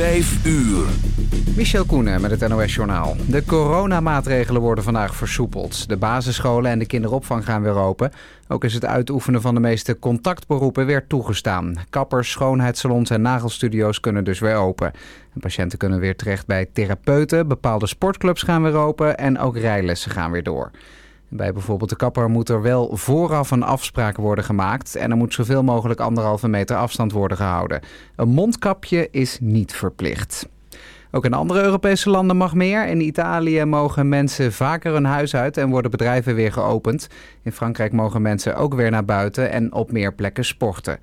Vijf uur. Michel Koenen met het NOS-journaal. De coronamaatregelen worden vandaag versoepeld. De basisscholen en de kinderopvang gaan weer open. Ook is het uitoefenen van de meeste contactberoepen weer toegestaan. Kappers, schoonheidssalons en nagelstudio's kunnen dus weer open. En patiënten kunnen weer terecht bij therapeuten. Bepaalde sportclubs gaan weer open en ook rijlessen gaan weer door. Bij bijvoorbeeld de kapper moet er wel vooraf een afspraak worden gemaakt en er moet zoveel mogelijk anderhalve meter afstand worden gehouden. Een mondkapje is niet verplicht. Ook in andere Europese landen mag meer. In Italië mogen mensen vaker hun huis uit en worden bedrijven weer geopend. In Frankrijk mogen mensen ook weer naar buiten en op meer plekken sporten.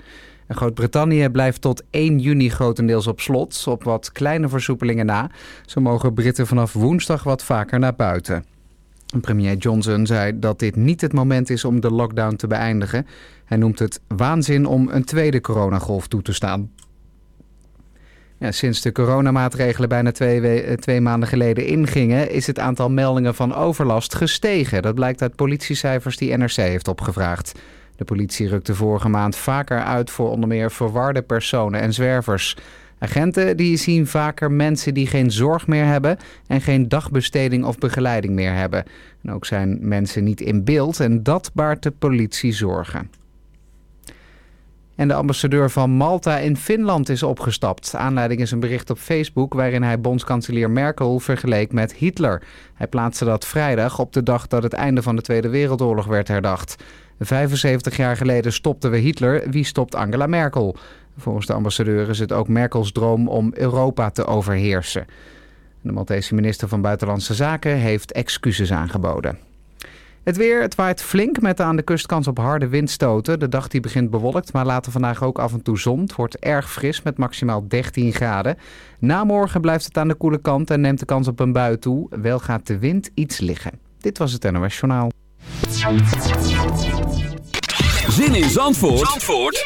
Groot-Brittannië blijft tot 1 juni grotendeels op slot, op wat kleine versoepelingen na. Zo mogen Britten vanaf woensdag wat vaker naar buiten. Premier Johnson zei dat dit niet het moment is om de lockdown te beëindigen. Hij noemt het waanzin om een tweede coronagolf toe te staan. Ja, sinds de coronamaatregelen bijna twee, eh, twee maanden geleden ingingen, is het aantal meldingen van overlast gestegen. Dat blijkt uit politiecijfers die NRC heeft opgevraagd. De politie rukte vorige maand vaker uit voor onder meer verwarde personen en zwervers. Agenten die zien vaker mensen die geen zorg meer hebben en geen dagbesteding of begeleiding meer hebben. En ook zijn mensen niet in beeld en dat baart de politie zorgen. En de ambassadeur van Malta in Finland is opgestapt. Aanleiding is een bericht op Facebook waarin hij bondskanselier Merkel vergeleek met Hitler. Hij plaatste dat vrijdag op de dag dat het einde van de Tweede Wereldoorlog werd herdacht. 75 jaar geleden stopten we Hitler, wie stopt Angela Merkel? Volgens de ambassadeur is het ook Merkels droom om Europa te overheersen. De Maltese minister van Buitenlandse Zaken heeft excuses aangeboden. Het weer, het waait flink met aan de kust kans op harde windstoten. De dag die begint bewolkt, maar later vandaag ook af en toe zon. Het wordt erg fris met maximaal 13 graden. Na morgen blijft het aan de koele kant en neemt de kans op een bui toe. Wel gaat de wind iets liggen. Dit was het NOS Journaal. Zin in Zandvoort, Zandvoort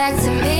back to me.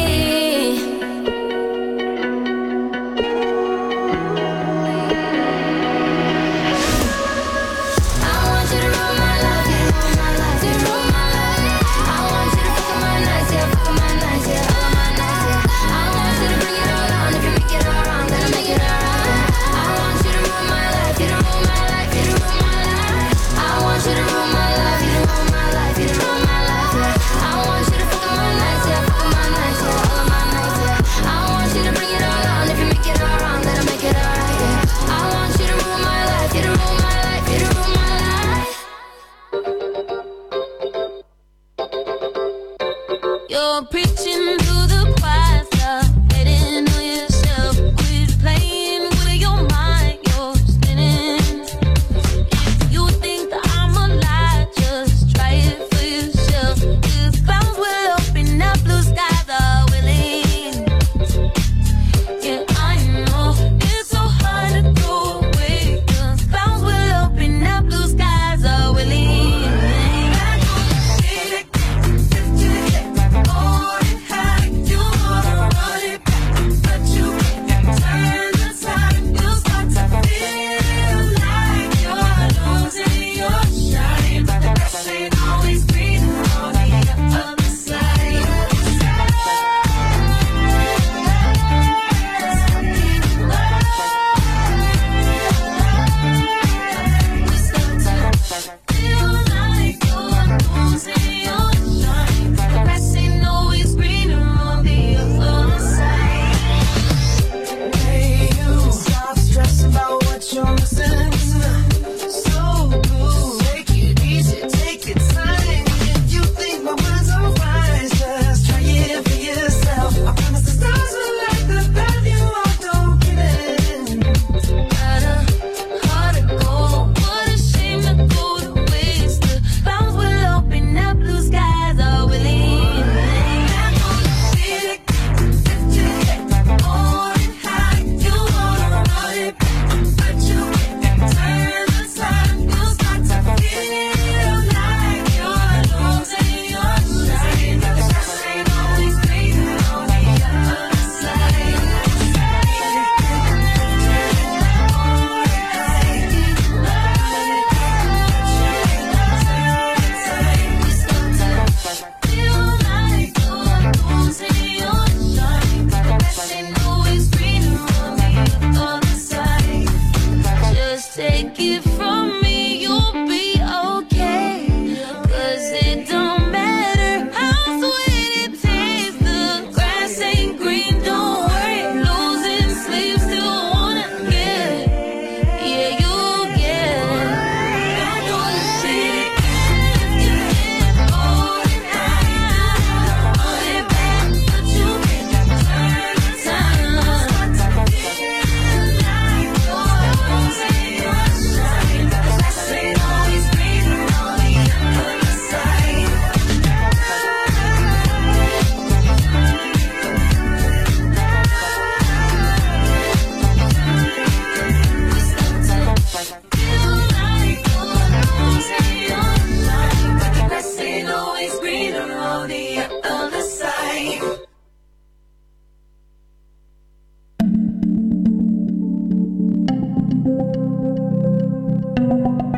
thank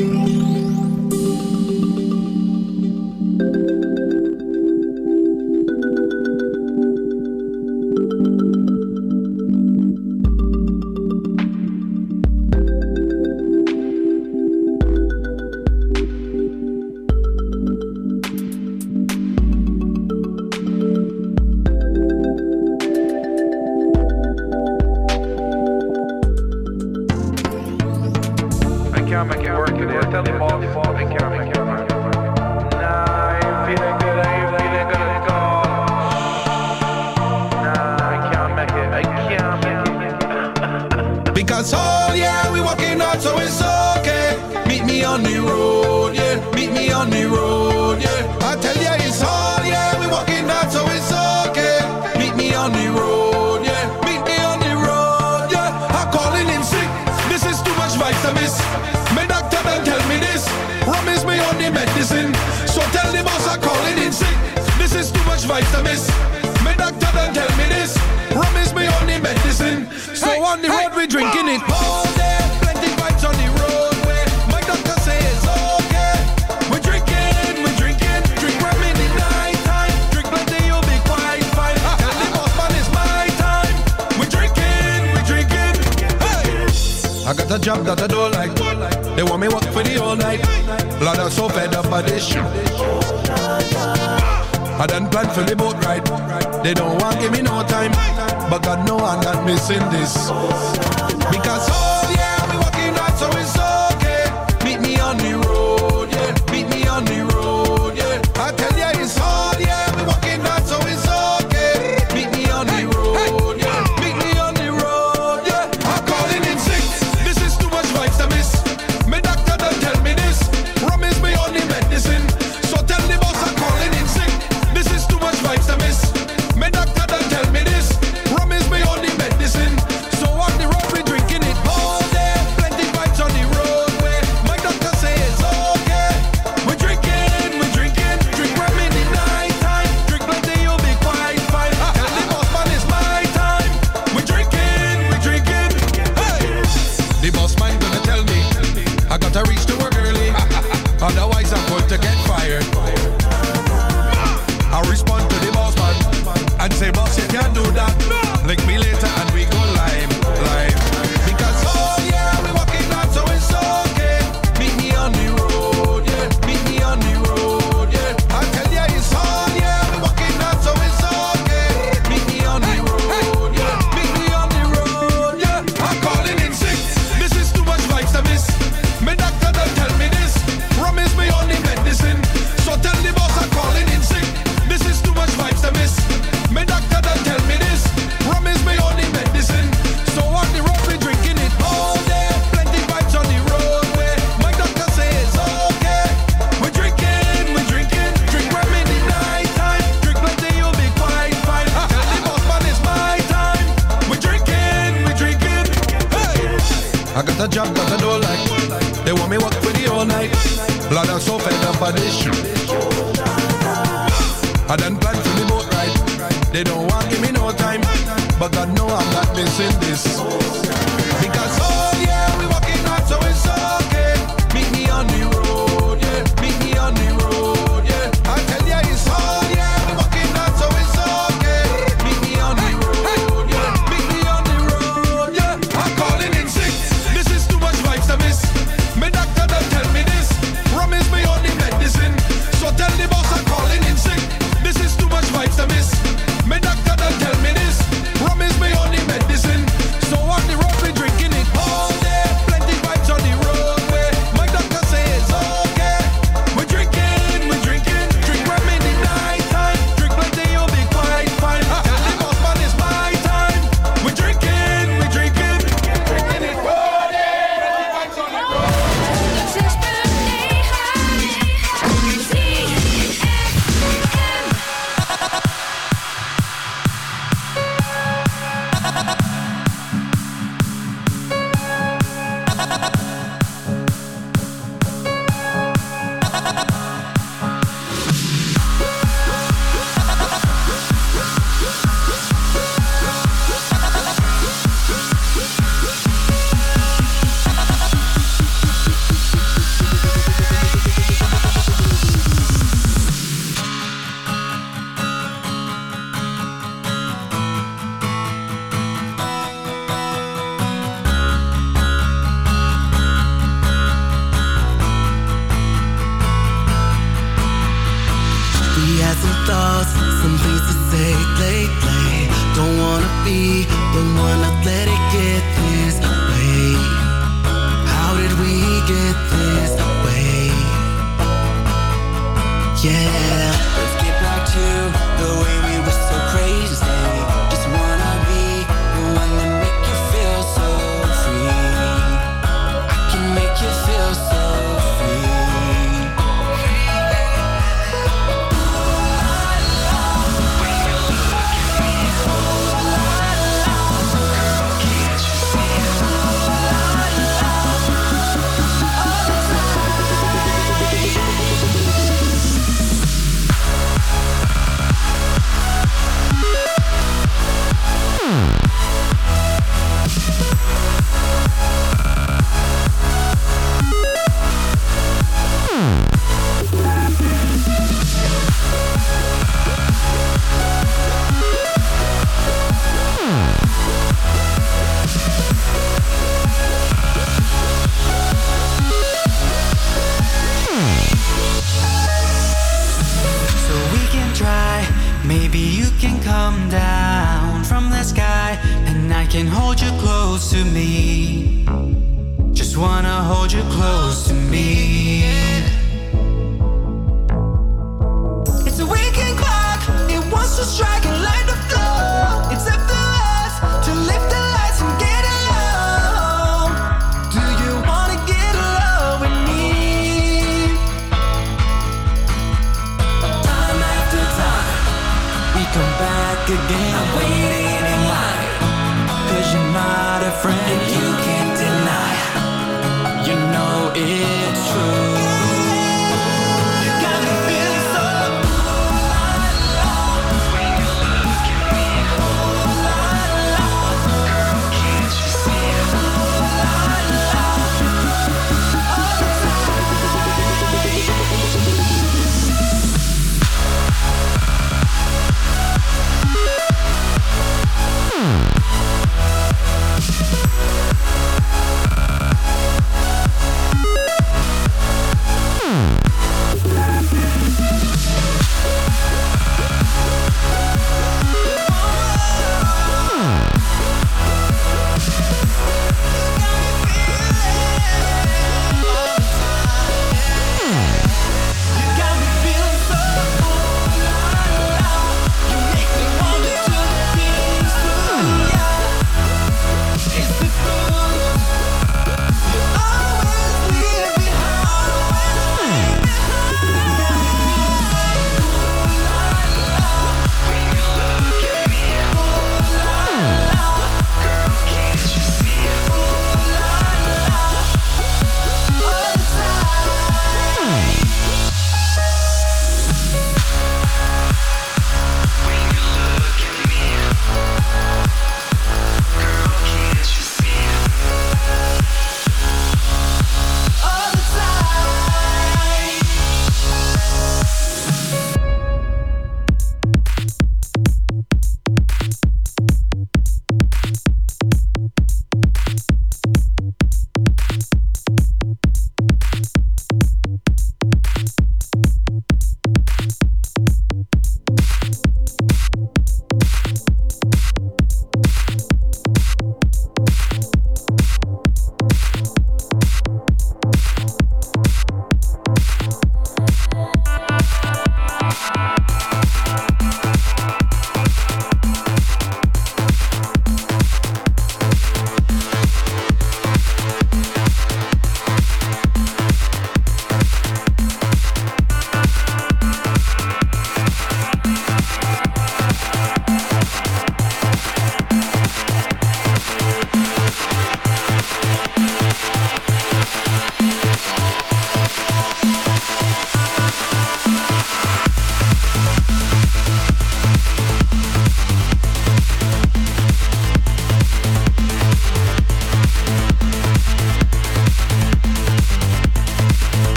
you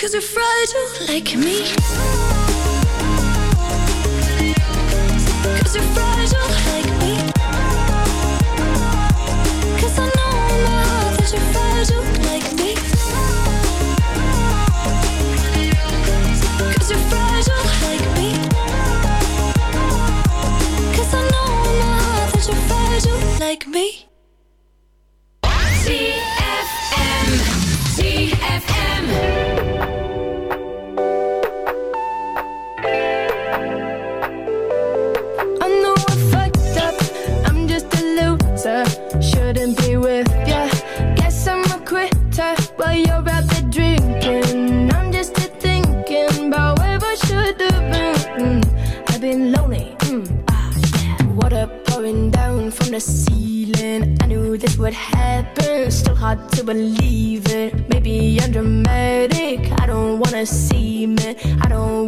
Cause they're fragile like me. Cause they're fragile believe it. Maybe I'm dramatic. I don't wanna see me. I don't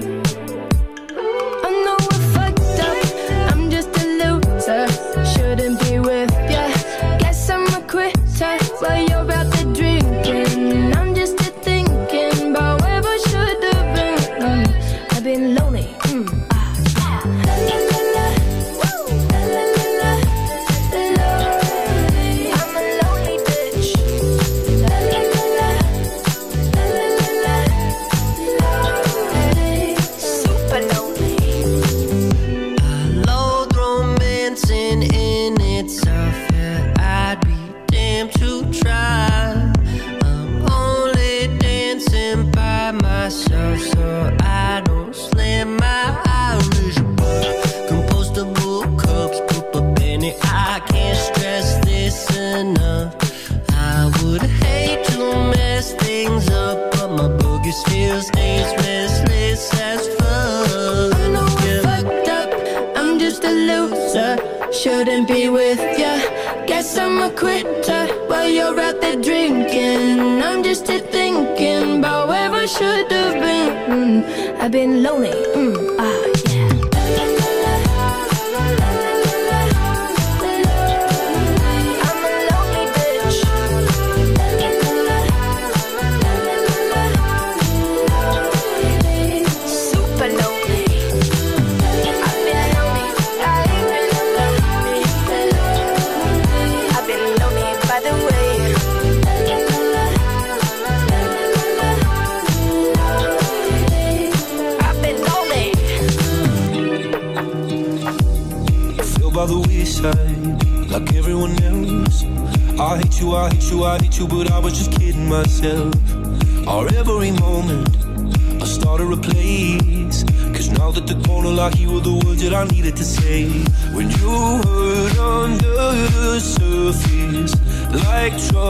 I've been lonely. Mm, I myself. Our every moment I started to place. Cause now that the corner lock, You were the words that I needed to say. When you hurt under the surface Like trouble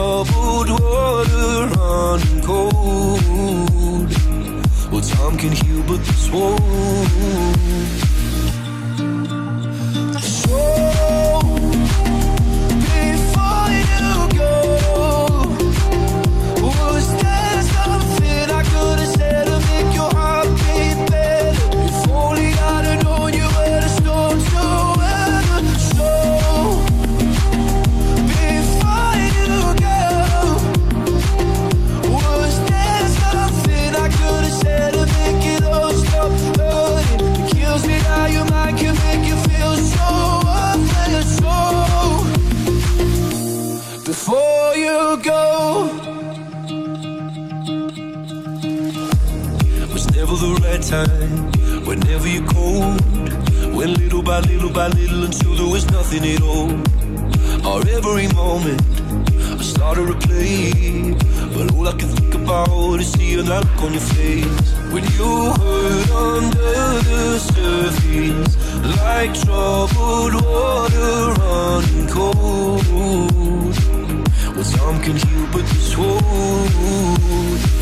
like troubled water running cold. Well, some can heal, but this wound.